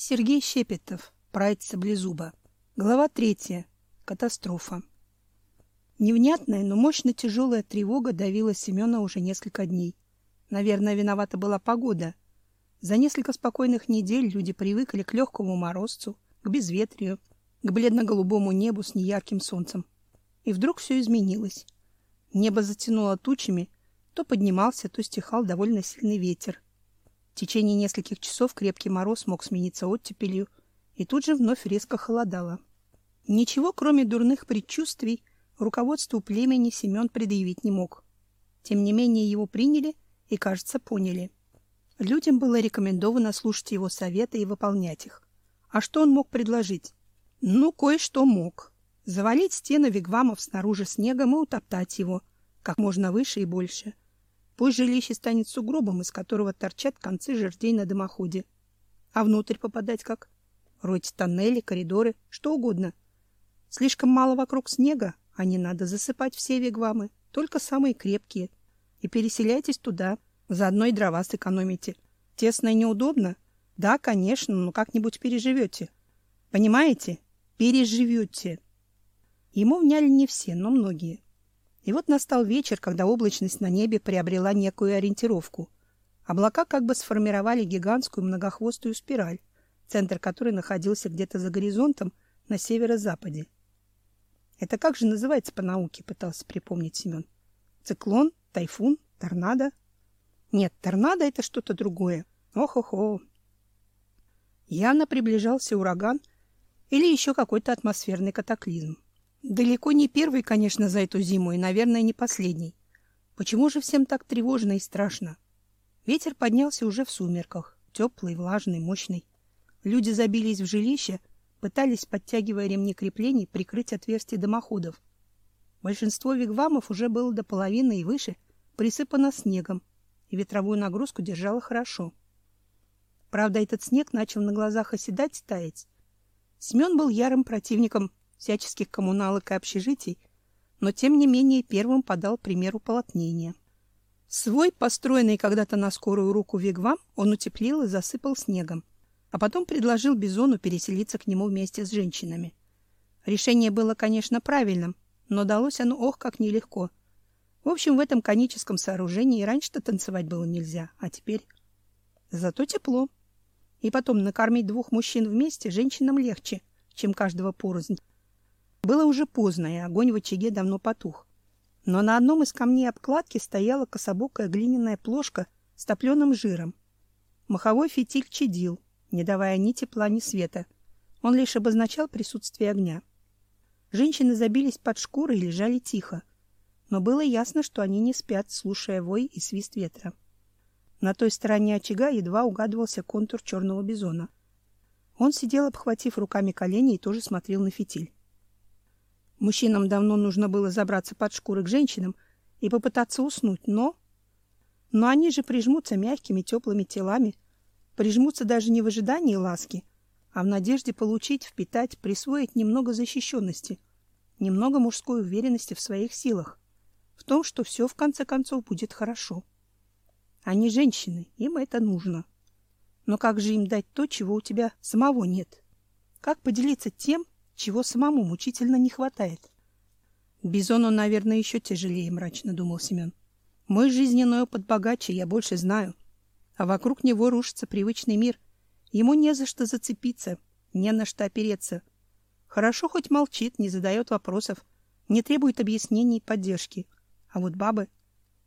Сергей Щепетов. Прайд Саблезуба. Глава третья. Катастрофа. Невнятная, но мощно тяжелая тревога давила Семена уже несколько дней. Наверное, виновата была погода. За несколько спокойных недель люди привыкли к легкому морозцу, к безветрию, к бледно-голубому небу с неярким солнцем. И вдруг все изменилось. Небо затянуло тучами, то поднимался, то стихал довольно сильный ветер. В течение нескольких часов крепкий мороз мог смениться оттепелью, и тут же вновь резко холодало. Ничего, кроме дурных предчувствий, руководству племени Семен предъявить не мог. Тем не менее его приняли и, кажется, поняли. Людям было рекомендовано слушать его советы и выполнять их. А что он мог предложить? Ну, кое-что мог. Завалить стены вигвамов снаружи снегом и утоптать его, как можно выше и больше — Пусть жилище станет сугробом, из которого торчат концы жердей на дымоходе. А внутрь попадать как? Ройте тоннели, коридоры, что угодно. Слишком мало вокруг снега, а не надо засыпать все вигвамы, только самые крепкие. И переселяйтесь туда, заодно и дрова сэкономите. Тесно и неудобно? Да, конечно, но как-нибудь переживете. Понимаете? Переживете. Ему вняли не все, но многие. И вот настал вечер, когда облачность на небе приобрела некую ориентировку. Облака как бы сформировали гигантскую многохвостую спираль, центр которой находился где-то за горизонтом на северо-западе. Это как же называется по науке, пытался припомнить Семен. Циклон, тайфун, торнадо? Нет, торнадо это что-то другое. Ох-охо. Явно приближался ураган или еще какой-то атмосферный катаклизм. Далеко не первый, конечно, за эту зиму, и, наверное, не последний. Почему же всем так тревожно и страшно? Ветер поднялся уже в сумерках, теплый, влажный, мощный. Люди забились в жилище, пытались, подтягивая ремни креплений, прикрыть отверстия дымоходов. Большинство вигвамов уже было до половины и выше присыпано снегом, и ветровую нагрузку держало хорошо. Правда, этот снег начал на глазах оседать таять. Семен был ярым противником всяческих коммуналок и общежитий, но тем не менее первым подал пример уполотнения. Свой, построенный когда-то на скорую руку вигвам, он утеплил и засыпал снегом, а потом предложил Бизону переселиться к нему вместе с женщинами. Решение было, конечно, правильным, но далось оно ох как нелегко. В общем, в этом коническом сооружении раньше-то танцевать было нельзя, а теперь зато тепло. И потом накормить двух мужчин вместе женщинам легче, чем каждого порознь. Было уже поздно, и огонь в очаге давно потух. Но на одном из камней обкладки стояла кособокая глиняная плошка с топленым жиром. Маховой фитиль чадил, не давая ни тепла, ни света. Он лишь обозначал присутствие огня. Женщины забились под шкурой и лежали тихо. Но было ясно, что они не спят, слушая вой и свист ветра. На той стороне очага едва угадывался контур черного бизона. Он сидел, обхватив руками колени, и тоже смотрел на фитиль. Мужчинам давно нужно было забраться под шкуры к женщинам и попытаться уснуть, но... Но они же прижмутся мягкими теплыми телами, прижмутся даже не в ожидании ласки, а в надежде получить, впитать, присвоить немного защищенности, немного мужской уверенности в своих силах, в том, что все в конце концов будет хорошо. Они женщины, им это нужно. Но как же им дать то, чего у тебя самого нет? Как поделиться тем, чего самому мучительно не хватает. Бизону, наверное, еще тяжелее, мрачно думал Семен. Мой жизненной опыт богаче, я больше знаю. А вокруг него рушится привычный мир. Ему не за что зацепиться, не на что опереться. Хорошо хоть молчит, не задает вопросов, не требует объяснений и поддержки. А вот бабы,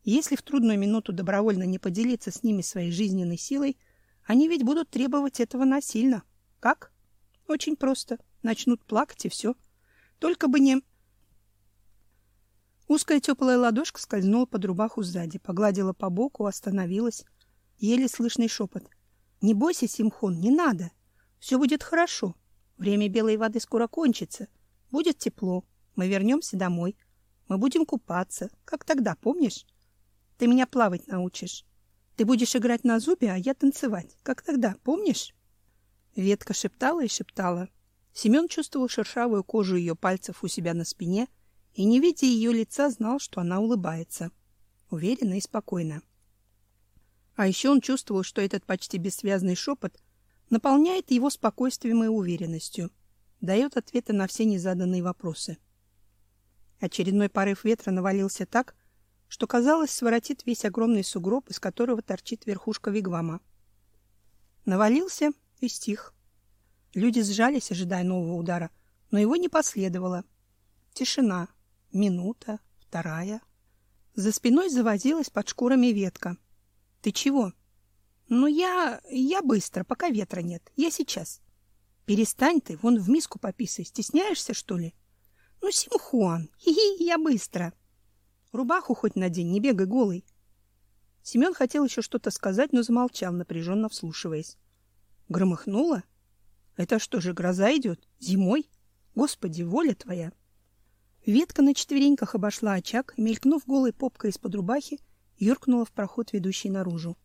если в трудную минуту добровольно не поделиться с ними своей жизненной силой, они ведь будут требовать этого насильно. Как? Очень просто. Начнут плакать и все. Только бы не... Узкая теплая ладошка скользнула под рубаху сзади, погладила по боку, остановилась. Еле слышный шепот. «Не бойся, Симхон, не надо. Все будет хорошо. Время белой воды скоро кончится. Будет тепло. Мы вернемся домой. Мы будем купаться. Как тогда, помнишь? Ты меня плавать научишь. Ты будешь играть на зубе, а я танцевать. Как тогда, помнишь?» Ветка шептала и шептала. Семен чувствовал шершавую кожу ее пальцев у себя на спине и, не видя ее лица, знал, что она улыбается. Уверенно и спокойно. А еще он чувствовал, что этот почти бессвязный шепот наполняет его спокойствием и уверенностью, дает ответы на все незаданные вопросы. Очередной порыв ветра навалился так, что казалось, своротит весь огромный сугроб, из которого торчит верхушка вигвама. Навалился и стих. Люди сжались, ожидая нового удара, но его не последовало. Тишина. Минута, вторая. За спиной завозилась под шкурами ветка. Ты чего? Ну я я быстро, пока ветра нет. Я сейчас. Перестань ты, вон в миску пописай. Стесняешься, что ли? Ну, Симхуан, хи-хи, я быстро. Рубаху хоть надень, не бегай голый. Семен хотел еще что-то сказать, но замолчал, напряженно вслушиваясь. Громыхнуло? Это что же, гроза идет? Зимой? Господи, воля твоя! Ветка на четвереньках обошла очаг, мелькнув голой попкой из-под рубахи, юркнула в проход, ведущий наружу.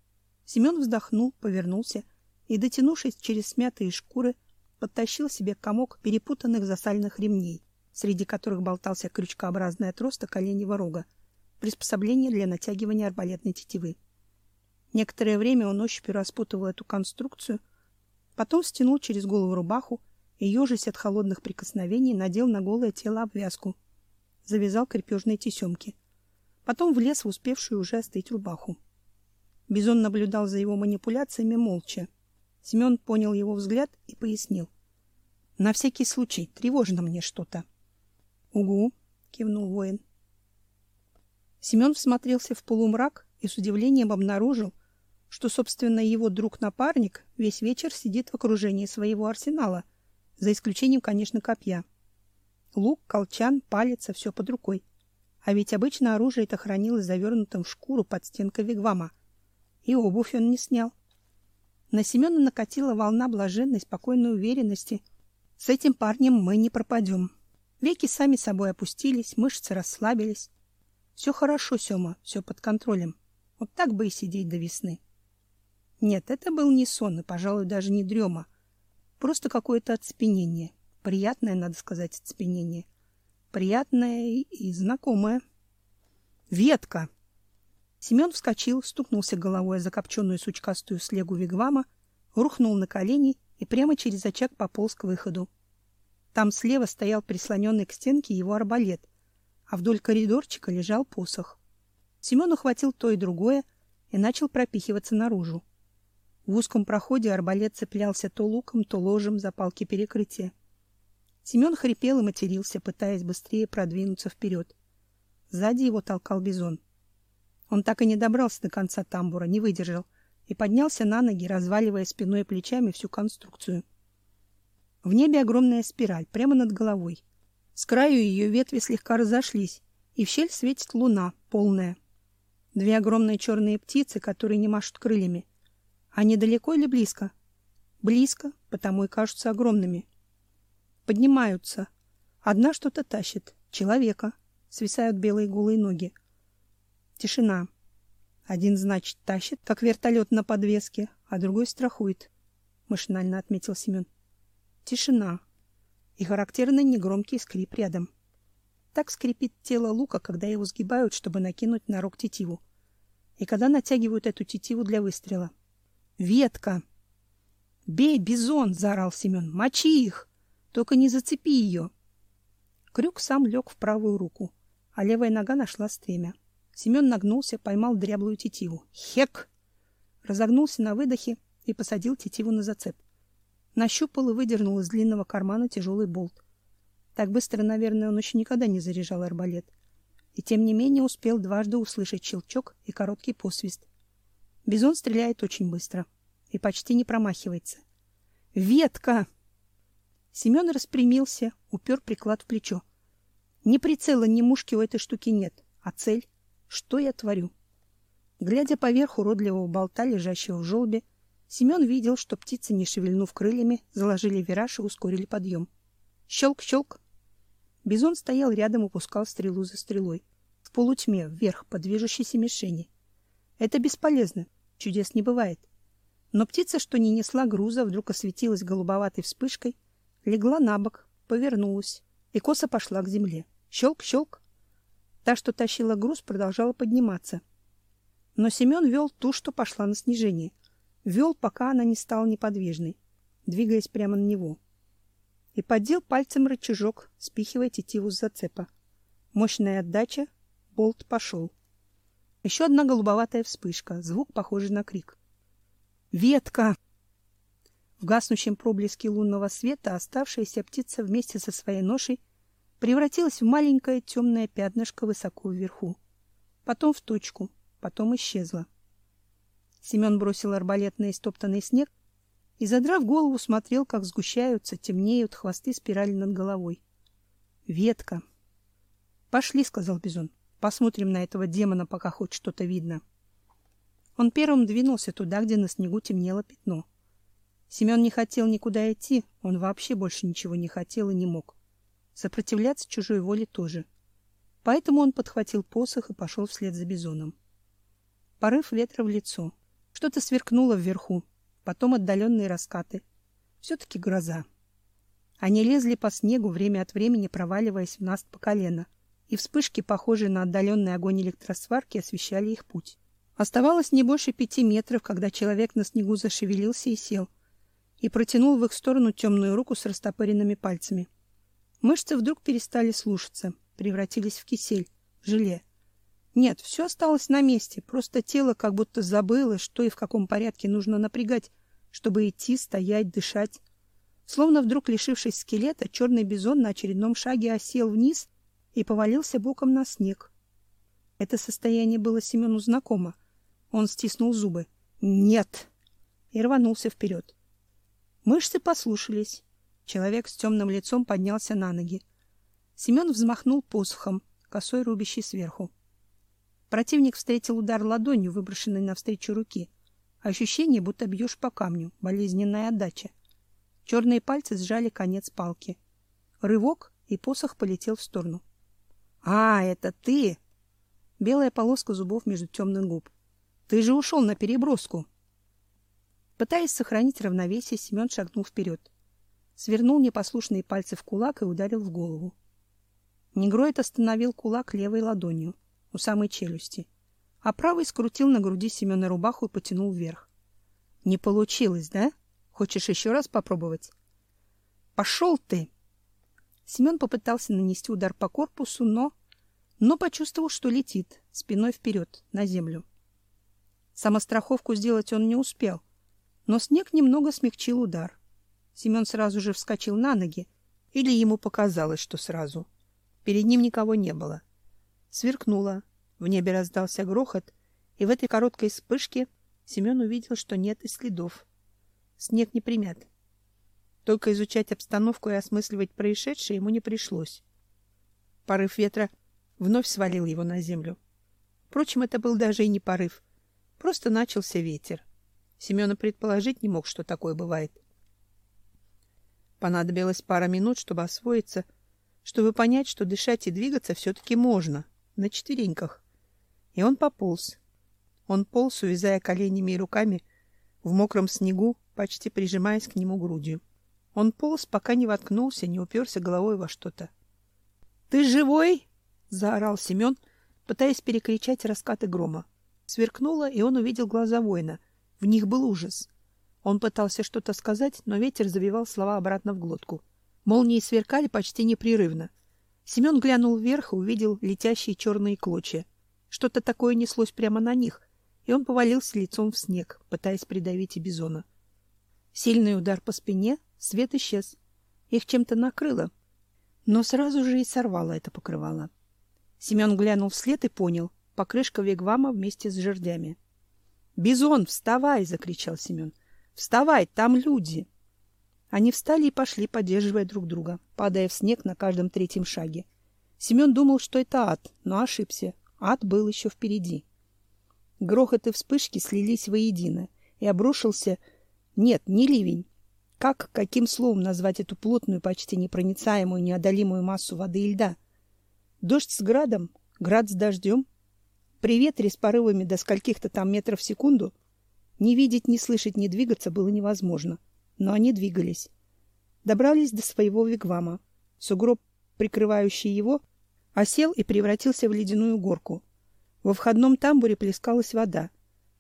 Семен вздохнул, повернулся и, дотянувшись через смятые шкуры, подтащил себе комок перепутанных засальных ремней, среди которых болтался крючкообразный отросток оленьего рога, приспособление для натягивания арбалетной тетивы. Некоторое время он ощупью распутывал эту конструкцию, потом стянул через голову рубаху и, ежась от холодных прикосновений, надел на голое тело обвязку, завязал крепежные тесемки. Потом влез в успевшую уже остыть рубаху. Бизон наблюдал за его манипуляциями молча. Семен понял его взгляд и пояснил. — На всякий случай, тревожно мне что-то. — Угу, — кивнул воин. Семен всмотрелся в полумрак и с удивлением обнаружил, что, собственно, его друг-напарник весь вечер сидит в окружении своего арсенала, за исключением, конечно, копья. Лук, колчан, палец — все под рукой. А ведь обычно оружие это хранилось завернутым в шкуру под стенкой вигвама. И обувь он не снял. На Семена накатила волна блаженной, спокойной уверенности. С этим парнем мы не пропадем. Веки сами собой опустились, мышцы расслабились. Все хорошо, Сёма, все под контролем. Вот так бы и сидеть до весны. Нет, это был не сон и, пожалуй, даже не дрема. Просто какое-то оцепенение. Приятное, надо сказать, оцепенение. Приятное и знакомое. Ветка! Семен вскочил, стукнулся головой о закопченную сучкастую слегу вигвама, рухнул на колени и прямо через очаг пополз к выходу. Там слева стоял прислоненный к стенке его арбалет — а вдоль коридорчика лежал посох. Семен ухватил то и другое и начал пропихиваться наружу. В узком проходе арбалет цеплялся то луком, то ложем за палки перекрытия. Семен хрипел и матерился, пытаясь быстрее продвинуться вперед. Сзади его толкал бизон. Он так и не добрался до конца тамбура, не выдержал и поднялся на ноги, разваливая спиной и плечами всю конструкцию. В небе огромная спираль, прямо над головой — с краю ее ветви слегка разошлись, и в щель светит луна, полная. Две огромные черные птицы, которые не машут крыльями. Они далеко или близко? Близко, потому и кажутся огромными. Поднимаются. Одна что-то тащит. Человека. Свисают белые голые ноги. Тишина. Один, значит, тащит, как вертолет на подвеске, а другой страхует. Машинально отметил Семен. Тишина и характерный негромкий скрип рядом. Так скрипит тело лука, когда его сгибают, чтобы накинуть на рог тетиву. И когда натягивают эту тетиву для выстрела. Ветка. Бей, бизон, заорал Семен. Мочи их. Только не зацепи ее. Крюк сам лег в правую руку, а левая нога нашла стремя. Семен нагнулся, поймал дряблую тетиву. Хек! Разогнулся на выдохе и посадил тетиву на зацеп. Нащупал и выдернул из длинного кармана тяжелый болт. Так быстро, наверное, он еще никогда не заряжал арбалет. И тем не менее успел дважды услышать щелчок и короткий посвист. Бизон стреляет очень быстро и почти не промахивается. Ветка! Семен распрямился, упер приклад в плечо. Ни прицела, ни мушки у этой штуки нет, а цель что я творю? Глядя поверх уродливого болта, лежащего в желобе, Семен видел, что птицы, не шевельнув крыльями, заложили вираж и ускорили подъем. Щелк-щелк. Бизон стоял рядом и пускал стрелу за стрелой. В полутьме, вверх, по движущейся мишени. Это бесполезно. Чудес не бывает. Но птица, что не несла груза, вдруг осветилась голубоватой вспышкой, легла на бок, повернулась и косо пошла к земле. Щелк-щелк. Та, что тащила груз, продолжала подниматься. Но Семен вел ту, что пошла на снижение — Вел, пока она не стала неподвижной. двигаясь прямо на него. И поддел пальцем рычажок, спихивая тетиву с зацепа. Мощная отдача, болт пошел. Еще одна голубоватая вспышка, звук похожий на крик. «Ветка!» В гаснущем проблеске лунного света оставшаяся птица вместе со своей ношей превратилась в маленькое темное пятнышко высоко вверху. Потом в точку, потом исчезла. Семен бросил арбалет на истоптанный снег и, задрав голову, смотрел, как сгущаются, темнеют хвосты спирали над головой. Ветка. Пошли, сказал Бизон. Посмотрим на этого демона, пока хоть что-то видно. Он первым двинулся туда, где на снегу темнело пятно. Семен не хотел никуда идти, он вообще больше ничего не хотел и не мог. Сопротивляться чужой воле тоже. Поэтому он подхватил посох и пошел вслед за бизоном. Порыв ветра в лицо. Что-то сверкнуло вверху, потом отдаленные раскаты. Все-таки гроза. Они лезли по снегу, время от времени проваливаясь в наст по колено, и вспышки, похожие на отдаленный огонь электросварки, освещали их путь. Оставалось не больше пяти метров, когда человек на снегу зашевелился и сел, и протянул в их сторону темную руку с растопыренными пальцами. Мышцы вдруг перестали слушаться, превратились в кисель, в желе. Нет, все осталось на месте, просто тело как будто забыло, что и в каком порядке нужно напрягать, чтобы идти, стоять, дышать. Словно вдруг лишившись скелета, черный бизон на очередном шаге осел вниз и повалился боком на снег. Это состояние было Семену знакомо. Он стиснул зубы. «Нет!» и рванулся вперед. Мышцы послушались. Человек с темным лицом поднялся на ноги. Семен взмахнул посохом, косой рубящий сверху. Противник встретил удар ладонью, выброшенной навстречу руки. Ощущение, будто бьешь по камню, болезненная отдача. Черные пальцы сжали конец палки. Рывок, и посох полетел в сторону. А, это ты? Белая полоска зубов между темных губ. Ты же ушел на переброску. Пытаясь сохранить равновесие, Семен шагнул вперед. Свернул непослушные пальцы в кулак и ударил в голову. Негроид остановил кулак левой ладонью у самой челюсти, а правый скрутил на груди Семена рубаху и потянул вверх. Не получилось, да? Хочешь еще раз попробовать? Пошел ты! Семен попытался нанести удар по корпусу, но но почувствовал, что летит спиной вперед на землю. Самостраховку сделать он не успел, но снег немного смягчил удар. Семен сразу же вскочил на ноги, или ему показалось, что сразу. Перед ним никого не было. Сверкнуло, в небе раздался грохот, и в этой короткой вспышке Семен увидел, что нет и следов. Снег не примят. Только изучать обстановку и осмысливать происшедшее ему не пришлось. Порыв ветра вновь свалил его на землю. Впрочем, это был даже и не порыв. Просто начался ветер. Семен предположить не мог, что такое бывает. Понадобилось пара минут, чтобы освоиться, чтобы понять, что дышать и двигаться все-таки можно, на четвереньках. И он пополз. Он полз, увязая коленями и руками в мокром снегу, почти прижимаясь к нему грудью. Он полз, пока не воткнулся, не уперся головой во что-то. — Ты живой? — заорал Семен, пытаясь перекричать раскаты грома. Сверкнуло, и он увидел глаза воина. В них был ужас. Он пытался что-то сказать, но ветер завивал слова обратно в глотку. Молнии сверкали почти непрерывно. Семен глянул вверх и увидел летящие черные клочья. Что-то такое неслось прямо на них, и он повалился лицом в снег, пытаясь придавить и бизона. Сильный удар по спине, свет исчез. Их чем-то накрыло, но сразу же и сорвало это покрывало. Семен глянул вслед и понял — покрышка вигвама вместе с жердями. Бизон, вставай, закричал Семен. Вставай, там люди. Они встали и пошли, поддерживая друг друга, падая в снег на каждом третьем шаге. Семен думал, что это ад, но ошибся. Ад был еще впереди. Грохот и вспышки слились воедино, и обрушился... Нет, не ливень. Как, каким словом назвать эту плотную, почти непроницаемую, неодолимую массу воды и льда? Дождь с градом, град с дождем, при ветре с порывами до скольких-то там метров в секунду не видеть, не слышать, не двигаться было невозможно. Но они двигались. Добрались до своего вигвама. Сугроб, прикрывающий его, осел и превратился в ледяную горку. Во входном тамбуре плескалась вода.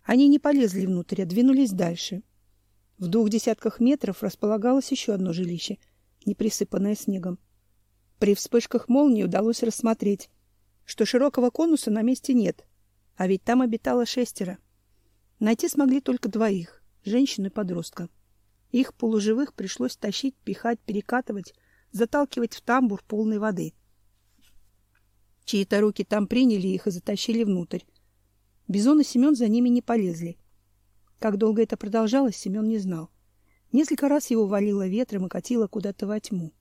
Они не полезли внутрь, а двинулись дальше. В двух десятках метров располагалось еще одно жилище, не присыпанное снегом. При вспышках молнии удалось рассмотреть, что широкого конуса на месте нет, а ведь там обитало шестеро. Найти смогли только двоих — женщину и подростка. Их полуживых пришлось тащить, пихать, перекатывать, заталкивать в тамбур полной воды. Чьи-то руки там приняли их и затащили внутрь. Бизон и Семен за ними не полезли. Как долго это продолжалось, Семен не знал. Несколько раз его валило ветром и катило куда-то во тьму.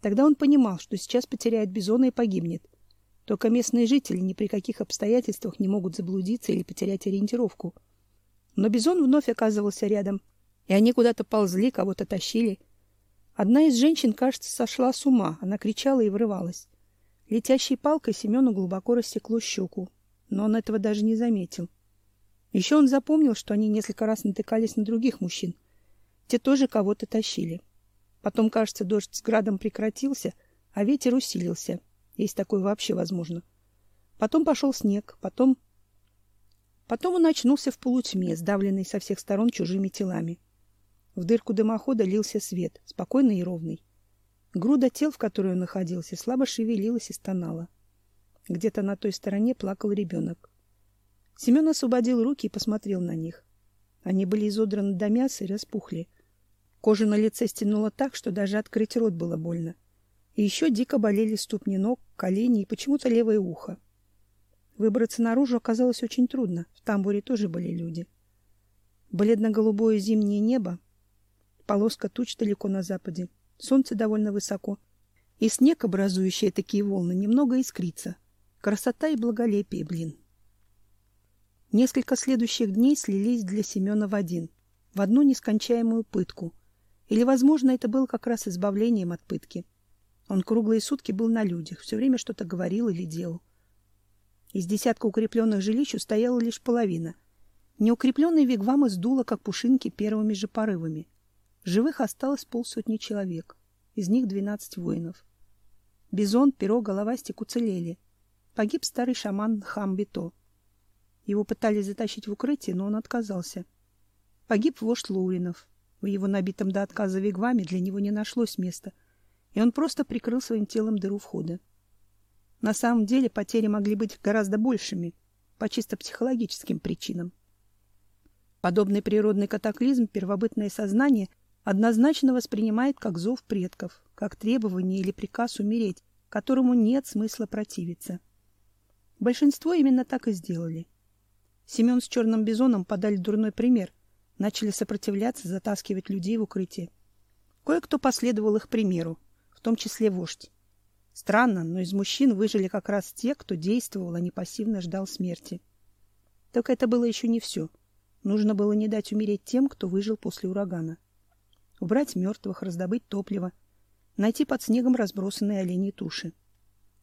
Тогда он понимал, что сейчас потеряет бизона и погибнет. Только местные жители ни при каких обстоятельствах не могут заблудиться или потерять ориентировку. Но бизон вновь оказывался рядом, и они куда-то ползли, кого-то тащили. Одна из женщин, кажется, сошла с ума. Она кричала и врывалась. Летящей палкой Семену глубоко рассекло щеку, но он этого даже не заметил. Еще он запомнил, что они несколько раз натыкались на других мужчин. Те тоже кого-то тащили. Потом, кажется, дождь с градом прекратился, а ветер усилился. Есть такое вообще возможно. Потом пошел снег, потом... Потом он очнулся в полутьме, сдавленный со всех сторон чужими телами. В дырку дымохода лился свет, спокойный и ровный. Груда тел, в которой он находился, слабо шевелилась и стонала. Где-то на той стороне плакал ребенок. Семен освободил руки и посмотрел на них. Они были изодраны до мяса и распухли. Кожа на лице стянула так, что даже открыть рот было больно. И еще дико болели ступни ног, колени и почему-то левое ухо. Выбраться наружу оказалось очень трудно. В тамбуре тоже были люди. Бледно-голубое зимнее небо, полоска туч далеко на западе, солнце довольно высоко, и снег, образующий такие волны, немного искрится. Красота и благолепие, блин. Несколько следующих дней слились для Семена в один, в одну нескончаемую пытку. Или, возможно, это было как раз избавлением от пытки. Он круглые сутки был на людях, все время что-то говорил или делал. Из десятка укрепленных жилищ устояла лишь половина. Неукрепленные вигвамы сдуло, как пушинки, первыми же порывами. Живых осталось полсотни человек, из них двенадцать воинов. Бизон, перо, головастик уцелели. Погиб старый шаман Хамбито. Его пытались затащить в укрытие, но он отказался. Погиб вождь Лоуринов. В его набитом до отказа вигваме для него не нашлось места, и он просто прикрыл своим телом дыру входа. На самом деле потери могли быть гораздо большими, по чисто психологическим причинам. Подобный природный катаклизм первобытное сознание однозначно воспринимает как зов предков, как требование или приказ умереть, которому нет смысла противиться. Большинство именно так и сделали. Семен с черным бизоном подали дурной пример, начали сопротивляться, затаскивать людей в укрытие. Кое-кто последовал их примеру, в том числе вождь. Странно, но из мужчин выжили как раз те, кто действовал, а не пассивно ждал смерти. Только это было еще не все. Нужно было не дать умереть тем, кто выжил после урагана убрать мертвых, раздобыть топливо, найти под снегом разбросанные оленьи туши.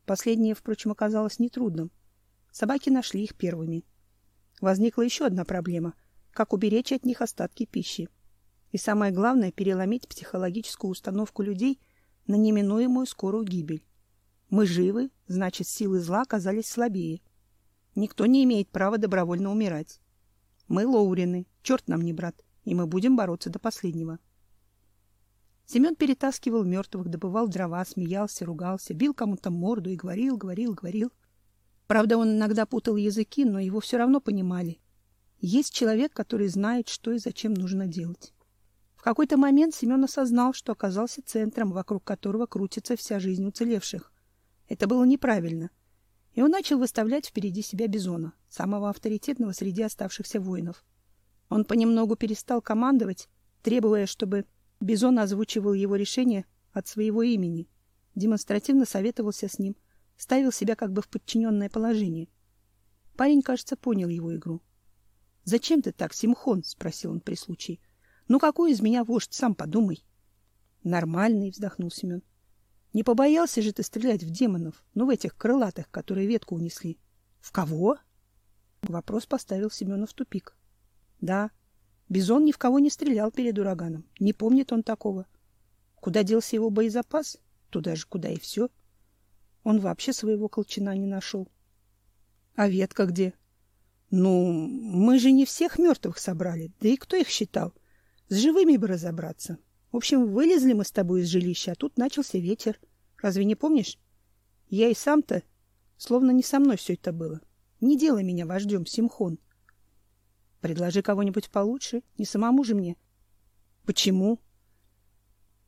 Последнее, впрочем, оказалось нетрудным. Собаки нашли их первыми. Возникла еще одна проблема — как уберечь от них остатки пищи. И самое главное — переломить психологическую установку людей на неминуемую скорую гибель. Мы живы, значит, силы зла оказались слабее. Никто не имеет права добровольно умирать. Мы Лоурины, черт нам не брат, и мы будем бороться до последнего. Семен перетаскивал мертвых, добывал дрова, смеялся, ругался, бил кому-то морду и говорил, говорил, говорил. Правда, он иногда путал языки, но его все равно понимали. Есть человек, который знает, что и зачем нужно делать. В какой-то момент Семен осознал, что оказался центром, вокруг которого крутится вся жизнь уцелевших. Это было неправильно. И он начал выставлять впереди себя Бизона, самого авторитетного среди оставшихся воинов. Он понемногу перестал командовать, требуя, чтобы Бизон озвучивал его решение от своего имени, демонстративно советовался с ним, ставил себя как бы в подчиненное положение. Парень, кажется, понял его игру. — Зачем ты так, Симхон? — спросил он при случае. — Ну какой из меня вождь, сам подумай. — Нормальный, — вздохнул Семен. — Не побоялся же ты стрелять в демонов, ну в этих крылатых, которые ветку унесли. — В кого? Вопрос поставил Семена в тупик. — Да, — Бизон ни в кого не стрелял перед ураганом. Не помнит он такого. Куда делся его боезапас? Туда же, куда и все. Он вообще своего колчана не нашел. А ветка где? Ну, мы же не всех мертвых собрали. Да и кто их считал? С живыми бы разобраться. В общем, вылезли мы с тобой из жилища, а тут начался ветер. Разве не помнишь? Я и сам-то, словно не со мной все это было. Не делай меня вождем, Симхон. Предложи кого-нибудь получше, не самому же мне. Почему?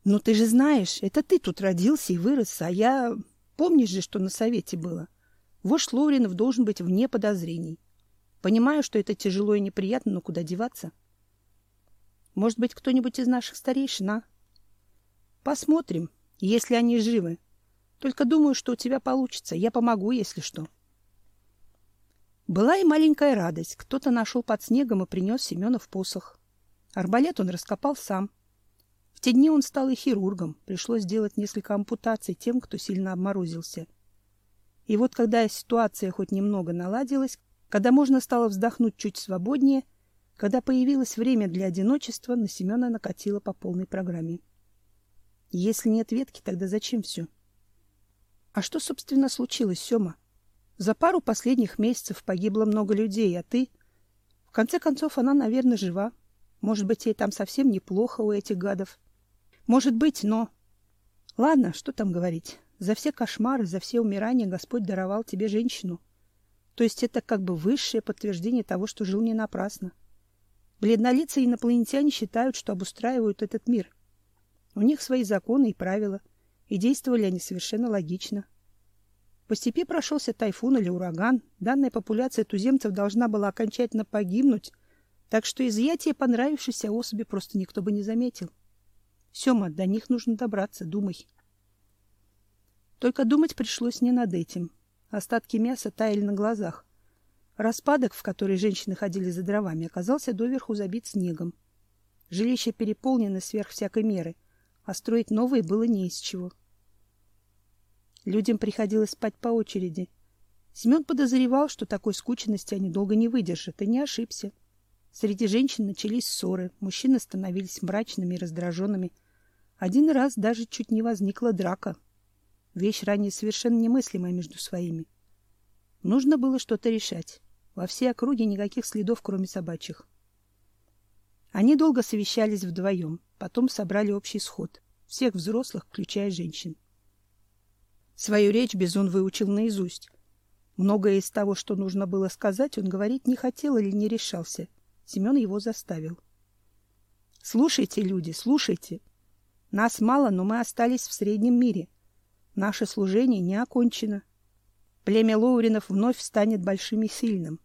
Ну, ты же знаешь, это ты тут родился и вырос, а я... Помнишь же, что на совете было? Вождь Лоринов должен быть вне подозрений. Понимаю, что это тяжело и неприятно, но куда деваться? Может быть, кто-нибудь из наших старейшин, а? Посмотрим, если они живы. Только думаю, что у тебя получится. Я помогу, если что. Была и маленькая радость. Кто-то нашел под снегом и принес Семенов посох. Арбалет он раскопал сам. Те дни он стал и хирургом. Пришлось сделать несколько ампутаций тем, кто сильно обморозился. И вот когда ситуация хоть немного наладилась, когда можно стало вздохнуть чуть свободнее, когда появилось время для одиночества, на Семена накатило по полной программе. Если нет ветки, тогда зачем все? А что, собственно, случилось, Сёма? За пару последних месяцев погибло много людей, а ты... В конце концов, она, наверное, жива. Может быть, ей там совсем неплохо у этих гадов. Может быть, но... Ладно, что там говорить. За все кошмары, за все умирания Господь даровал тебе женщину. То есть это как бы высшее подтверждение того, что жил не напрасно. Бледнолицые инопланетяне считают, что обустраивают этот мир. У них свои законы и правила — и действовали они совершенно логично. По степи прошелся тайфун или ураган, данная популяция туземцев должна была окончательно погибнуть, так что изъятие понравившейся особи просто никто бы не заметил. Сёма, до них нужно добраться, думай. Только думать пришлось не над этим. Остатки мяса таяли на глазах. Распадок, в который женщины ходили за дровами, оказался доверху забит снегом. Жилище переполнено сверх всякой меры — а строить новые было не из чего. Людям приходилось спать по очереди. Семен подозревал, что такой скученности они долго не выдержат, и не ошибся. Среди женщин начались ссоры, мужчины становились мрачными и раздраженными. Один раз даже чуть не возникла драка. Вещь ранее совершенно немыслимая между своими. Нужно было что-то решать. Во всей округе никаких следов, кроме собачьих. Они долго совещались вдвоем, потом собрали общий сход. Всех взрослых, включая женщин. Свою речь Бизон выучил наизусть. Многое из того, что нужно было сказать, он говорить не хотел или не решался. Семен его заставил. Слушайте, люди, слушайте. Нас мало, но мы остались в среднем мире. Наше служение не окончено. Племя Лоуринов вновь станет большим и сильным.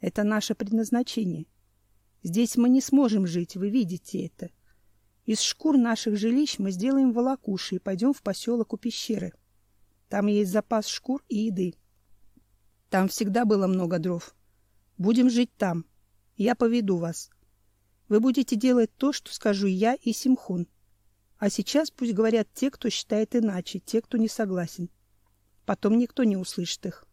Это наше предназначение. Здесь мы не сможем жить, вы видите это. Из шкур наших жилищ мы сделаем волокуши и пойдем в поселок у пещеры. Там есть запас шкур и еды. Там всегда было много дров. Будем жить там. Я поведу вас. Вы будете делать то, что скажу я и Симхун. А сейчас пусть говорят те, кто считает иначе, те, кто не согласен. Потом никто не услышит их.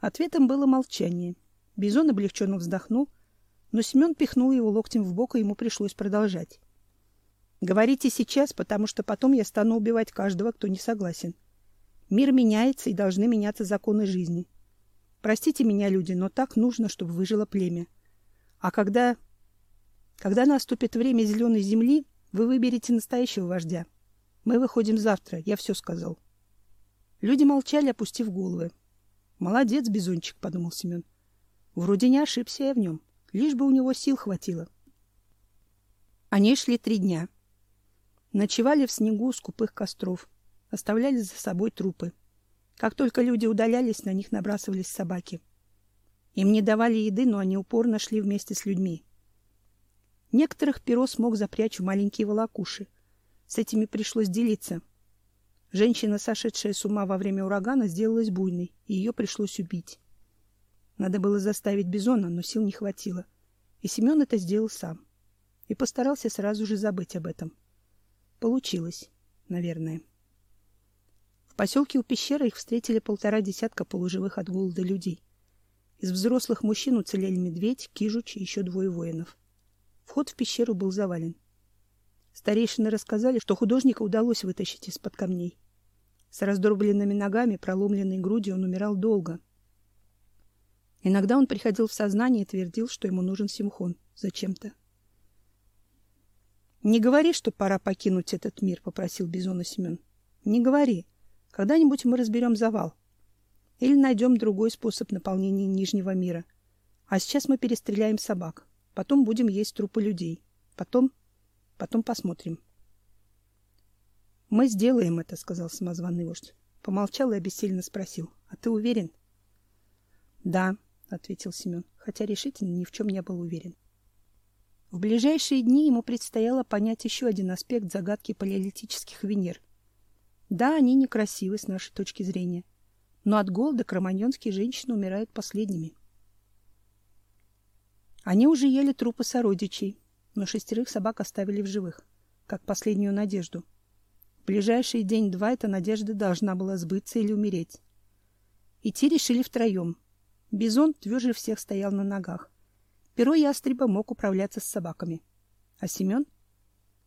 Ответом было молчание. Бизон облегченно вздохнул но Семен пихнул его локтем в бок, и ему пришлось продолжать. Говорите сейчас, потому что потом я стану убивать каждого, кто не согласен. Мир меняется, и должны меняться законы жизни. Простите меня, люди, но так нужно, чтобы выжило племя. А когда когда наступит время зеленой земли, вы выберете настоящего вождя. Мы выходим завтра, я все сказал. Люди молчали, опустив головы. Молодец, безунчик, подумал Семен. Вроде не ошибся я в нем лишь бы у него сил хватило. Они шли три дня. Ночевали в снегу скупых костров, оставляли за собой трупы. Как только люди удалялись, на них набрасывались собаки. Им не давали еды, но они упорно шли вместе с людьми. Некоторых перо смог запрячь в маленькие волокуши. С этими пришлось делиться. Женщина, сошедшая с ума во время урагана, сделалась буйной, и ее пришлось убить. Надо было заставить Бизона, но сил не хватило. И Семен это сделал сам. И постарался сразу же забыть об этом. Получилось, наверное. В поселке у пещеры их встретили полтора десятка полуживых от голода людей. Из взрослых мужчин уцелели медведь, кижуч и еще двое воинов. Вход в пещеру был завален. Старейшины рассказали, что художника удалось вытащить из-под камней. С раздробленными ногами, проломленной грудью он умирал долго, Иногда он приходил в сознание и твердил, что ему нужен Симхон зачем-то. Не говори, что пора покинуть этот мир, попросил Бизона Семен. Не говори. Когда-нибудь мы разберем завал. Или найдем другой способ наполнения Нижнего мира. А сейчас мы перестреляем собак. Потом будем есть трупы людей. Потом... Потом посмотрим. Мы сделаем это, сказал самозваный вождь. Помолчал и обессиленно спросил. А ты уверен? Да, ответил Семен, хотя решительно ни в чем не был уверен. В ближайшие дни ему предстояло понять еще один аспект загадки палеолитических Венер. Да, они некрасивы с нашей точки зрения, но от голода кроманьонские женщины умирают последними. Они уже ели трупы сородичей, но шестерых собак оставили в живых, как последнюю надежду. В ближайший день-два эта надежда должна была сбыться или умереть. Идти решили втроем. Бизон тверже всех стоял на ногах. Перо ястреба мог управляться с собаками. А Семен?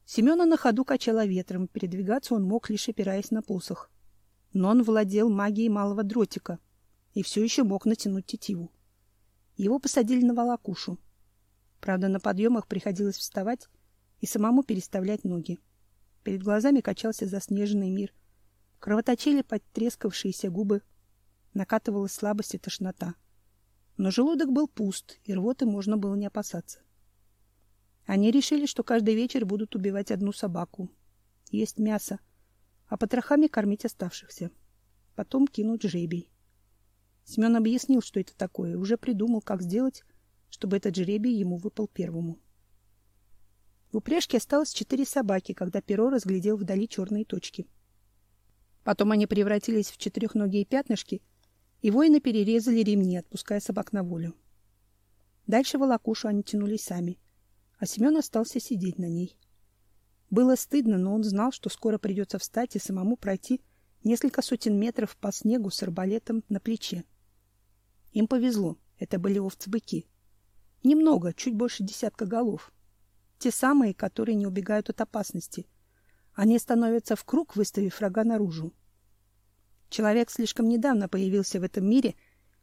Семена на ходу качало ветром, передвигаться он мог, лишь опираясь на посох. Но он владел магией малого дротика и все еще мог натянуть тетиву. Его посадили на волокушу. Правда, на подъемах приходилось вставать и самому переставлять ноги. Перед глазами качался заснеженный мир. Кровоточили подтрескавшиеся губы. Накатывалась слабость и тошнота. Но желудок был пуст, и рвоты можно было не опасаться. Они решили, что каждый вечер будут убивать одну собаку, есть мясо, а потрохами кормить оставшихся. Потом кинуть жребий. Семен объяснил, что это такое, уже придумал, как сделать, чтобы этот жребий ему выпал первому. В упряжке осталось четыре собаки, когда перо разглядел вдали черные точки. Потом они превратились в четырехногие пятнышки — и воины перерезали ремни, отпуская собак на волю. Дальше волокушу они тянули сами, а Семен остался сидеть на ней. Было стыдно, но он знал, что скоро придется встать и самому пройти несколько сотен метров по снегу с арбалетом на плече. Им повезло, это были овцы-быки. Немного, чуть больше десятка голов. Те самые, которые не убегают от опасности. Они становятся в круг, выставив врага наружу. Человек слишком недавно появился в этом мире,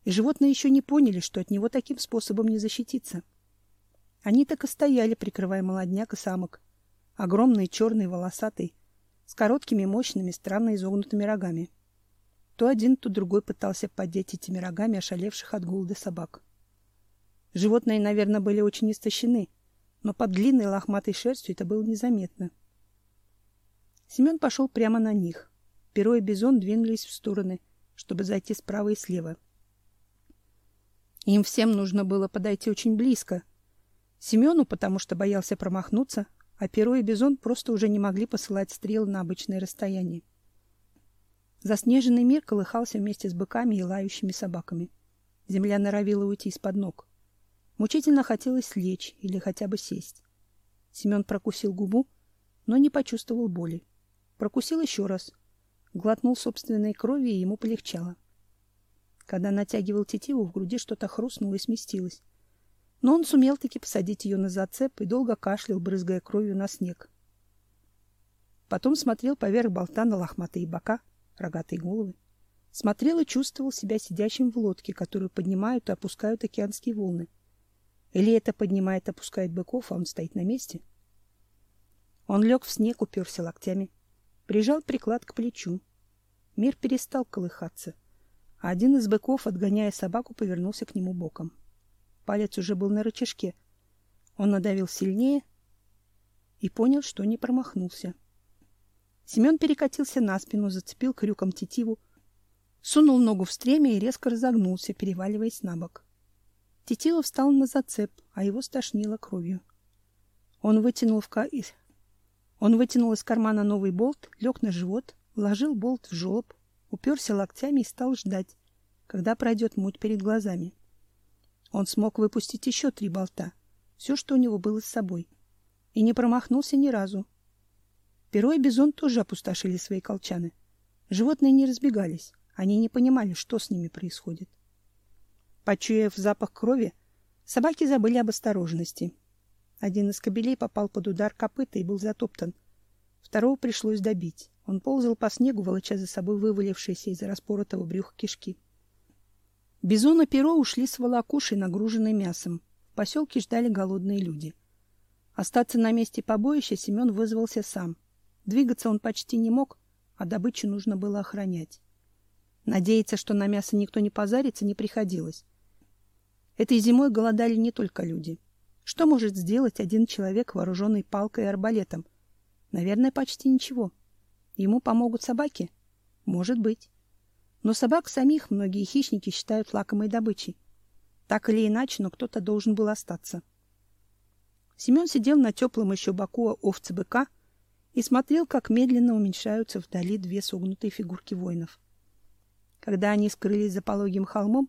и животные еще не поняли, что от него таким способом не защититься. Они так и стояли, прикрывая молодняк и самок. Огромные, черные, волосатые, с короткими, мощными, странно изогнутыми рогами. То один, то другой пытался поддеть этими рогами ошалевших от голода собак. Животные, наверное, были очень истощены, но под длинной лохматой шерстью это было незаметно. Семен пошел прямо на них. Перо и Бизон двинулись в стороны, чтобы зайти справа и слева. Им всем нужно было подойти очень близко. Семену, потому что боялся промахнуться, а Перо и Бизон просто уже не могли посылать стрелы на обычное расстояние. Заснеженный мир колыхался вместе с быками и лающими собаками. Земля норовила уйти из-под ног. Мучительно хотелось лечь или хотя бы сесть. Семен прокусил губу, но не почувствовал боли. Прокусил еще раз — глотнул собственной крови, и ему полегчало. Когда натягивал тетиву, в груди что-то хрустнуло и сместилось. Но он сумел таки посадить ее на зацеп и долго кашлял, брызгая кровью на снег. Потом смотрел поверх болта на лохматые бока, рогатые головы. Смотрел и чувствовал себя сидящим в лодке, которую поднимают и опускают океанские волны. Или это поднимает опускает быков, а он стоит на месте? Он лег в снег, уперся локтями прижал приклад к плечу. Мир перестал колыхаться, а один из быков, отгоняя собаку, повернулся к нему боком. Палец уже был на рычажке. Он надавил сильнее и понял, что не промахнулся. Семен перекатился на спину, зацепил крюком тетиву, сунул ногу в стремя и резко разогнулся, переваливаясь на бок. Тетива встал на зацеп, а его стошнило кровью. Он вытянул в ка... Он вытянул из кармана новый болт, лег на живот, вложил болт в жёлоб, уперся локтями и стал ждать, когда пройдет муть перед глазами. Он смог выпустить еще три болта, все, что у него было с собой, и не промахнулся ни разу. Перо и Бизон тоже опустошили свои колчаны. Животные не разбегались, они не понимали, что с ними происходит. Почуяв запах крови, собаки забыли об осторожности один из кобелей попал под удар копыта и был затоптан. Второго пришлось добить. Он ползал по снегу, волоча за собой вывалившиеся из распоротого брюха кишки. Бизон и перо ушли с волокушей, нагруженной мясом. В поселке ждали голодные люди. Остаться на месте побоища Семен вызвался сам. Двигаться он почти не мог, а добычу нужно было охранять. Надеяться, что на мясо никто не позарится, не приходилось. Этой зимой голодали не только люди. Что может сделать один человек, вооруженный палкой и арбалетом? Наверное, почти ничего. Ему помогут собаки? Может быть. Но собак самих многие хищники считают лакомой добычей. Так или иначе, но кто-то должен был остаться. Семен сидел на теплом еще боку овцы быка и смотрел, как медленно уменьшаются вдали две согнутые фигурки воинов. Когда они скрылись за пологим холмом,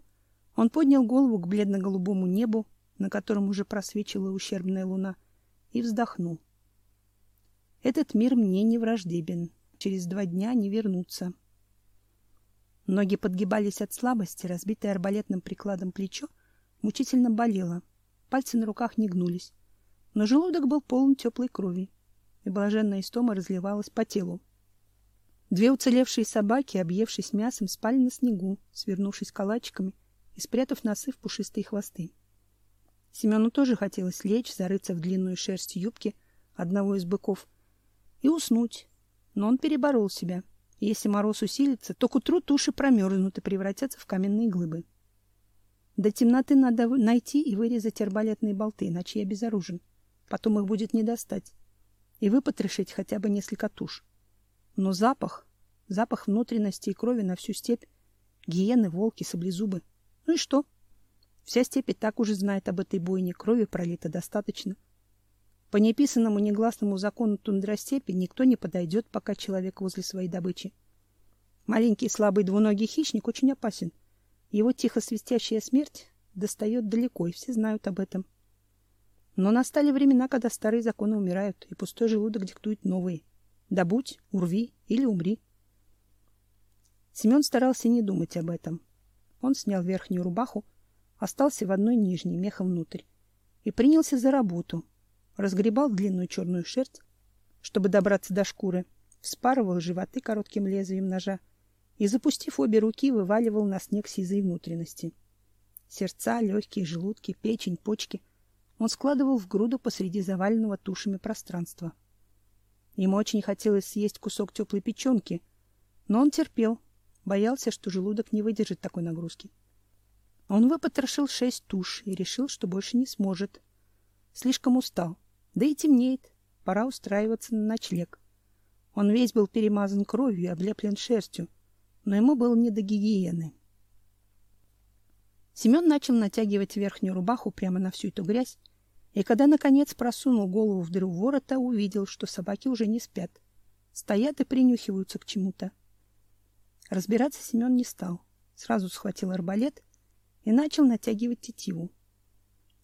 он поднял голову к бледно-голубому небу, на котором уже просвечивала ущербная луна, и вздохнул. Этот мир мне не враждебен. Через два дня не вернуться. Ноги подгибались от слабости, разбитое арбалетным прикладом плечо мучительно болело. Пальцы на руках не гнулись. Но желудок был полон теплой крови, и блаженная истома разливалась по телу. Две уцелевшие собаки, объевшись мясом, спали на снегу, свернувшись калачиками и спрятав носы в пушистые хвосты. Семену тоже хотелось лечь, зарыться в длинную шерсть юбки одного из быков и уснуть, но он переборол себя — если мороз усилится, то к утру туши промерзнут и превратятся в каменные глыбы. До темноты надо найти и вырезать арбалетные болты, иначе я безоружен. Потом их будет не достать. И выпотрошить хотя бы несколько туш. Но запах, запах внутренности и крови на всю степь, гиены, волки, саблезубы. Ну и что? Вся степь так уже знает об этой бойне, крови пролито достаточно. По неписанному негласному закону тундростепи никто не подойдет, пока человек возле своей добычи. Маленький слабый двуногий хищник очень опасен. Его тихо свистящая смерть достает далеко, и все знают об этом. Но настали времена, когда старые законы умирают, и пустой желудок диктует новые. Добудь, урви или умри. Семен старался не думать об этом. Он снял верхнюю рубаху, остался в одной нижней, мехом внутрь, и принялся за работу, разгребал длинную черную шерсть, чтобы добраться до шкуры, вспарывал животы коротким лезвием ножа и, запустив обе руки, вываливал на снег сизые внутренности. Сердца, легкие, желудки, печень, почки он складывал в груду посреди заваленного тушами пространства. Ему очень хотелось съесть кусок теплой печенки, но он терпел, боялся, что желудок не выдержит такой нагрузки. Он выпотрошил шесть туш и решил, что больше не сможет. Слишком устал. Да и темнеет. Пора устраиваться на ночлег. Он весь был перемазан кровью и облеплен шерстью, но ему было не до гигиены. Семен начал натягивать верхнюю рубаху прямо на всю эту грязь, и когда наконец просунул голову в дыру ворота, увидел, что собаки уже не спят, стоят и принюхиваются к чему-то. Разбираться Семен не стал, сразу схватил арбалет и начал натягивать тетиву.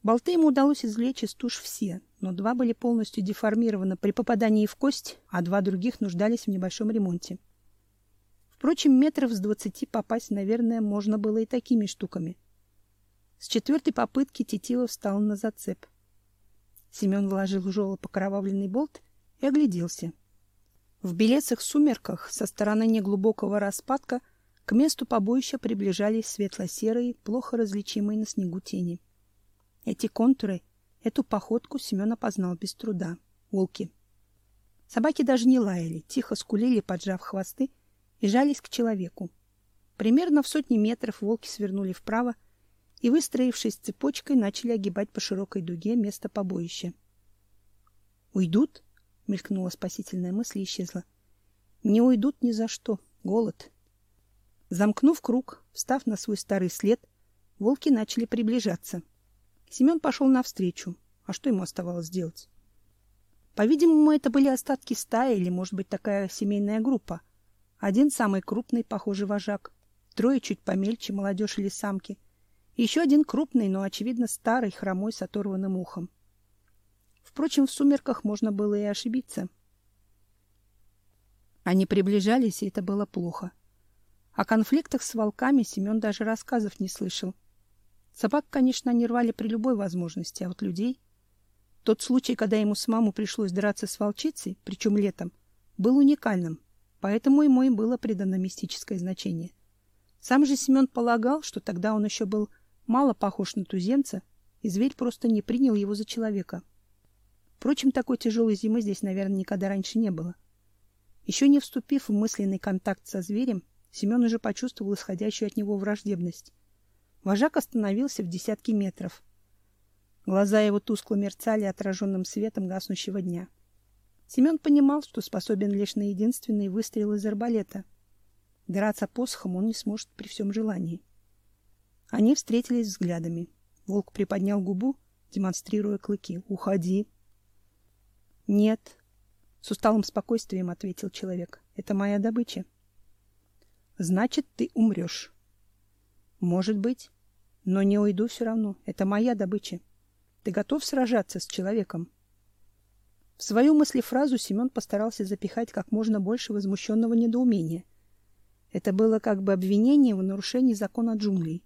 Болты ему удалось извлечь из туш все, но два были полностью деформированы при попадании в кость, а два других нуждались в небольшом ремонте. Впрочем, метров с двадцати попасть, наверное, можно было и такими штуками. С четвертой попытки тетива встал на зацеп. Семен вложил в жёлоб окровавленный болт и огляделся. В белесых сумерках со стороны неглубокого распадка к месту побоища приближались светло-серые, плохо различимые на снегу тени. Эти контуры, эту походку Семен опознал без труда. Волки. Собаки даже не лаяли, тихо скулили, поджав хвосты, и жались к человеку. Примерно в сотни метров волки свернули вправо и, выстроившись цепочкой, начали огибать по широкой дуге место побоища. «Уйдут?» — мелькнула спасительная мысль и исчезла. «Не уйдут ни за что. Голод». Замкнув круг, встав на свой старый след, волки начали приближаться. Семен пошел навстречу. А что ему оставалось делать? По-видимому, это были остатки стаи или, может быть, такая семейная группа. Один самый крупный, похожий вожак, трое чуть помельче, молодежь или самки, еще один крупный, но, очевидно, старый, хромой, с оторванным ухом. Впрочем, в сумерках можно было и ошибиться. Они приближались, и это было плохо. О конфликтах с волками Семен даже рассказов не слышал. Собак, конечно, они рвали при любой возможности, а вот людей... Тот случай, когда ему самому пришлось драться с волчицей, причем летом, был уникальным, поэтому ему и было придано мистическое значение. Сам же Семен полагал, что тогда он еще был мало похож на туземца, и зверь просто не принял его за человека. Впрочем, такой тяжелой зимы здесь, наверное, никогда раньше не было. Еще не вступив в мысленный контакт со зверем, Семен уже почувствовал исходящую от него враждебность. Вожак остановился в десятки метров. Глаза его тускло мерцали отраженным светом гаснущего дня. Семен понимал, что способен лишь на единственный выстрел из арбалета. Драться посохом он не сможет при всем желании. Они встретились взглядами. Волк приподнял губу, демонстрируя клыки. «Уходи!» «Нет!» — с усталым спокойствием ответил человек. «Это моя добыча». «Значит, ты умрешь». «Может быть. Но не уйду все равно. Это моя добыча. Ты готов сражаться с человеком?» В свою мыслефразу Семен постарался запихать как можно больше возмущенного недоумения. Это было как бы обвинение в нарушении закона джунглей.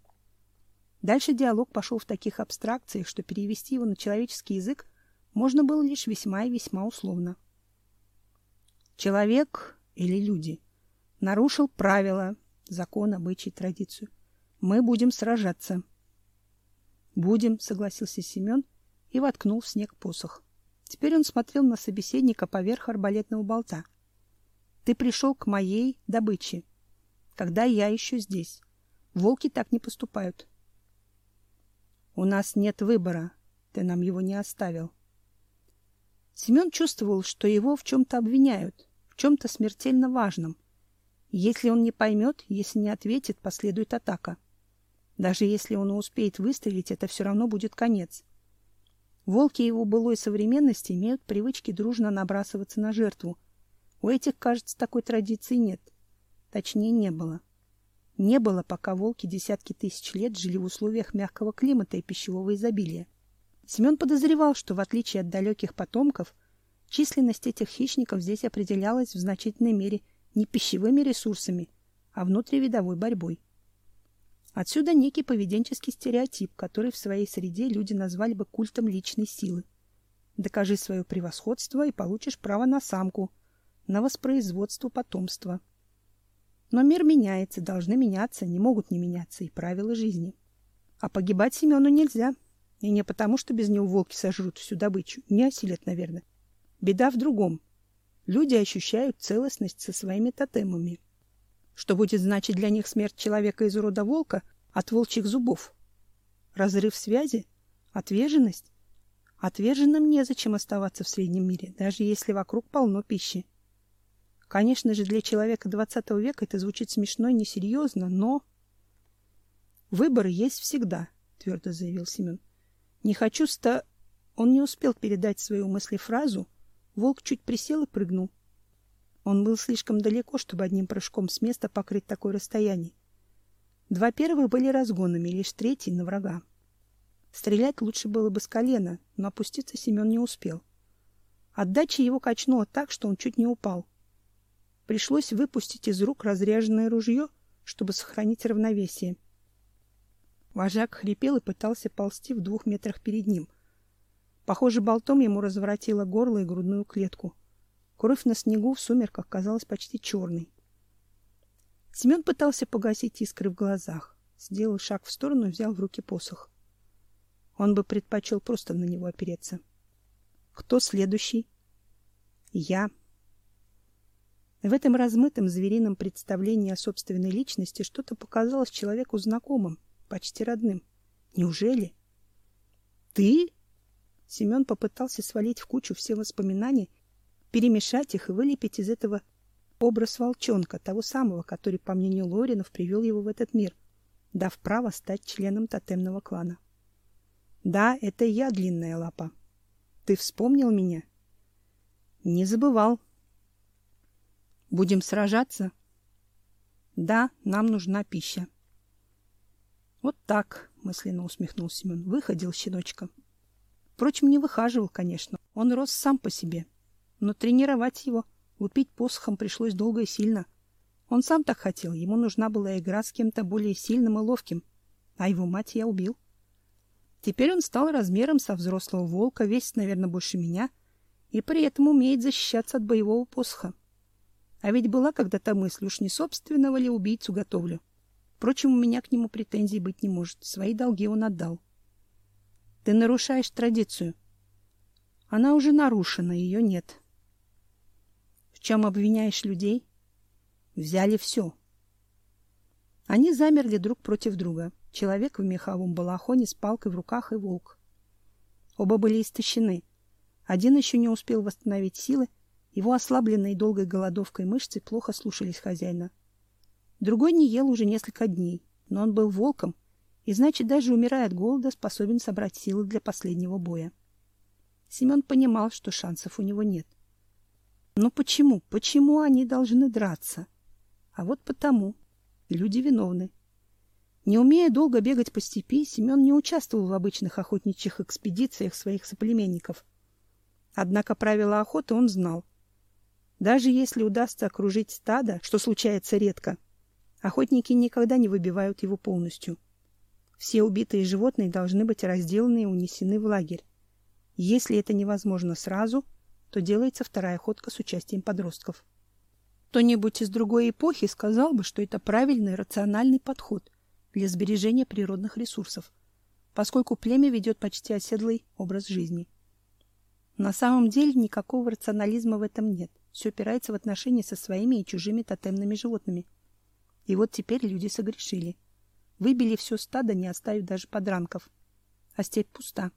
Дальше диалог пошел в таких абстракциях, что перевести его на человеческий язык можно было лишь весьма и весьма условно. Человек или люди нарушил правила, закон, обычай, традицию. Мы будем сражаться. Будем, согласился Семен и воткнул в снег посох. Теперь он смотрел на собеседника поверх арбалетного болта. Ты пришел к моей добыче, когда я еще здесь. Волки так не поступают. У нас нет выбора. Ты нам его не оставил. Семен чувствовал, что его в чем-то обвиняют, в чем-то смертельно важном. Если он не поймет, если не ответит, последует атака. Даже если он успеет выстрелить, это все равно будет конец. Волки его былой современности имеют привычки дружно набрасываться на жертву. У этих, кажется, такой традиции нет. Точнее, не было. Не было, пока волки десятки тысяч лет жили в условиях мягкого климата и пищевого изобилия. Семен подозревал, что в отличие от далеких потомков, численность этих хищников здесь определялась в значительной мере не пищевыми ресурсами, а внутривидовой борьбой. Отсюда некий поведенческий стереотип, который в своей среде люди назвали бы культом личной силы. Докажи свое превосходство и получишь право на самку, на воспроизводство потомства. Но мир меняется, должны меняться, не могут не меняться и правила жизни. А погибать Семену нельзя. И не потому, что без него волки сожрут всю добычу. Не осилят, наверное. Беда в другом. Люди ощущают целостность со своими тотемами. Что будет значить для них смерть человека из рода волка от волчьих зубов? Разрыв связи? Отверженность? Отверженным незачем оставаться в среднем мире, даже если вокруг полно пищи. Конечно же, для человека XX века это звучит смешно и несерьезно, но... Выбор есть всегда, твердо заявил Семен. Не хочу ста... Он не успел передать свою мыслефразу. Волк чуть присел и прыгнул. Он был слишком далеко, чтобы одним прыжком с места покрыть такое расстояние. Два первых были разгонами, лишь третий на врага. Стрелять лучше было бы с колена, но опуститься Семен не успел. Отдача его качнула так, что он чуть не упал. Пришлось выпустить из рук разряженное ружье, чтобы сохранить равновесие. Вожак хрипел и пытался ползти в двух метрах перед ним. Похоже, болтом ему разворотило горло и грудную клетку. Кровь на снегу в сумерках казалась почти черной. Семен пытался погасить искры в глазах, сделал шаг в сторону и взял в руки посох. Он бы предпочел просто на него опереться. Кто следующий? Я. В этом размытом зверином представлении о собственной личности что-то показалось человеку знакомым, почти родным. Неужели? Ты? Семен попытался свалить в кучу все воспоминания перемешать их и вылепить из этого образ волчонка, того самого, который, по мнению Лоринов, привел его в этот мир, дав право стать членом тотемного клана. Да, это я, длинная лапа. Ты вспомнил меня? Не забывал. Будем сражаться? Да, нам нужна пища. Вот так, мысленно усмехнулся Семен. Выходил щеночка. Впрочем, не выхаживал, конечно. Он рос сам по себе но тренировать его, лупить посохом пришлось долго и сильно. Он сам так хотел, ему нужна была игра с кем-то более сильным и ловким, а его мать я убил. Теперь он стал размером со взрослого волка, весит, наверное, больше меня, и при этом умеет защищаться от боевого посоха. А ведь была когда-то мысль, уж не собственного ли убийцу готовлю. Впрочем, у меня к нему претензий быть не может. Свои долги он отдал. Ты нарушаешь традицию. Она уже нарушена, ее нет. В чем обвиняешь людей? Взяли все. Они замерли друг против друга. Человек в меховом балахоне с палкой в руках и волк. Оба были истощены. Один еще не успел восстановить силы, его ослабленные долгой голодовкой мышцы плохо слушались хозяина. Другой не ел уже несколько дней, но он был волком, и значит, даже умирая от голода, способен собрать силы для последнего боя. Семен понимал, что шансов у него нет. Но почему? Почему они должны драться? А вот потому. Люди виновны. Не умея долго бегать по степи, Семен не участвовал в обычных охотничьих экспедициях своих соплеменников. Однако правила охоты он знал. Даже если удастся окружить стадо, что случается редко, охотники никогда не выбивают его полностью. Все убитые животные должны быть разделаны и унесены в лагерь. Если это невозможно сразу, то делается вторая охотка с участием подростков. Кто-нибудь из другой эпохи сказал бы, что это правильный рациональный подход для сбережения природных ресурсов, поскольку племя ведет почти оседлый образ жизни. На самом деле никакого рационализма в этом нет. Все опирается в отношения со своими и чужими тотемными животными. И вот теперь люди согрешили. Выбили все стадо, не оставив даже подранков. А степь пуста.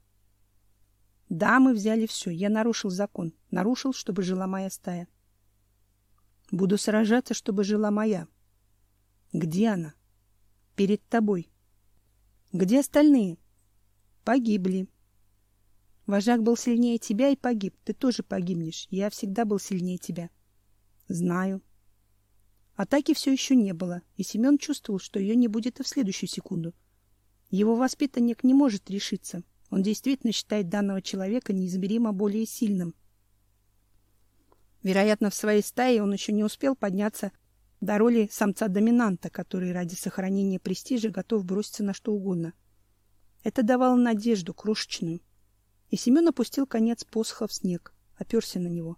Да, мы взяли все. Я нарушил закон. Нарушил, чтобы жила моя стая. Буду сражаться, чтобы жила моя. Где она? Перед тобой. Где остальные? Погибли. Вожак был сильнее тебя и погиб. Ты тоже погибнешь. Я всегда был сильнее тебя. Знаю. Атаки все еще не было, и Семен чувствовал, что ее не будет и в следующую секунду. Его воспитанник не может решиться. Он действительно считает данного человека неизмеримо более сильным. Вероятно, в своей стае он еще не успел подняться до роли самца-доминанта, который ради сохранения престижа готов броситься на что угодно. Это давало надежду, крошечную. И Семен опустил конец посоха в снег, оперся на него.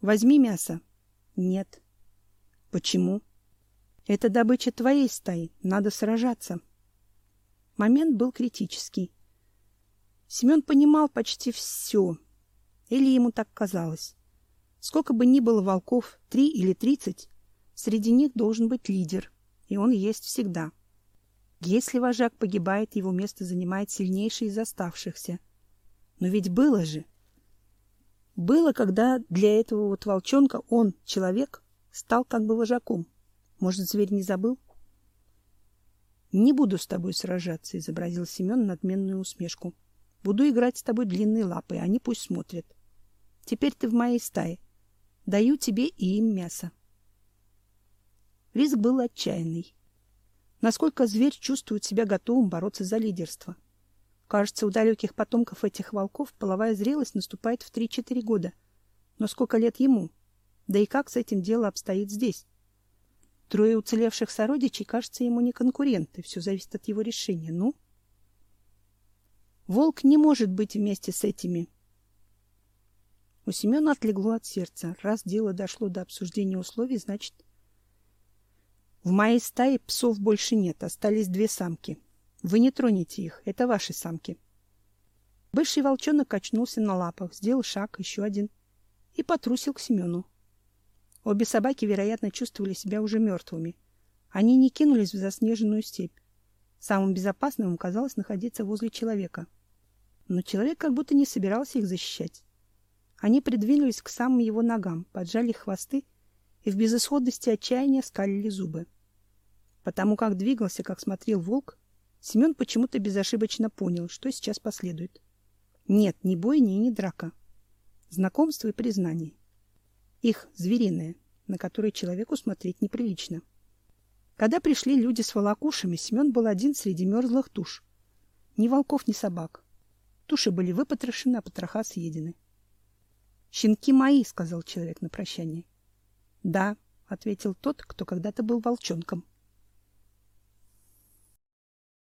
«Возьми мясо». «Нет». «Почему?» «Это добыча твоей стаи. Надо сражаться». Момент был критический. Семен понимал почти все. Или ему так казалось. Сколько бы ни было волков, три или тридцать, среди них должен быть лидер, и он есть всегда. Если вожак погибает, его место занимает сильнейший из оставшихся. Но ведь было же. Было, когда для этого вот волчонка он, человек, стал как бы вожаком. Может, зверь не забыл? Не буду с тобой сражаться, изобразил Семен надменную усмешку. Буду играть с тобой длинные лапы, они пусть смотрят. Теперь ты в моей стае. Даю тебе и им мясо. Риск был отчаянный. Насколько зверь чувствует себя готовым бороться за лидерство. Кажется, у далеких потомков этих волков половая зрелость наступает в 3-4 года. Но сколько лет ему? Да и как с этим дело обстоит здесь? Трое уцелевших сородичей, кажется, ему не конкуренты. Все зависит от его решения. Ну? Волк не может быть вместе с этими у Семена отлегло от сердца. Раз дело дошло до обсуждения условий, значит... В моей стае псов больше нет, остались две самки. Вы не тронете их, это ваши самки. Бывший волчонок качнулся на лапах, сделал шаг, еще один, и потрусил к Семену. Обе собаки, вероятно, чувствовали себя уже мертвыми. Они не кинулись в заснеженную степь. Самым безопасным им казалось находиться возле человека. Но человек как будто не собирался их защищать. Они придвинулись к самым его ногам, поджали хвосты и в безысходности отчаяния скалили зубы. Потому как двигался, как смотрел волк, Семен почему-то безошибочно понял, что сейчас последует. Нет, ни бойни и ни драка. Знакомство и признание. Их звериное, на которое человеку смотреть неприлично. Когда пришли люди с волокушами, Семен был один среди мерзлых туш. Ни волков, ни собак. Туши были выпотрошены, а потроха съедены. Щенки мои, сказал человек на прощание. Да, ответил тот, кто когда-то был волчонком.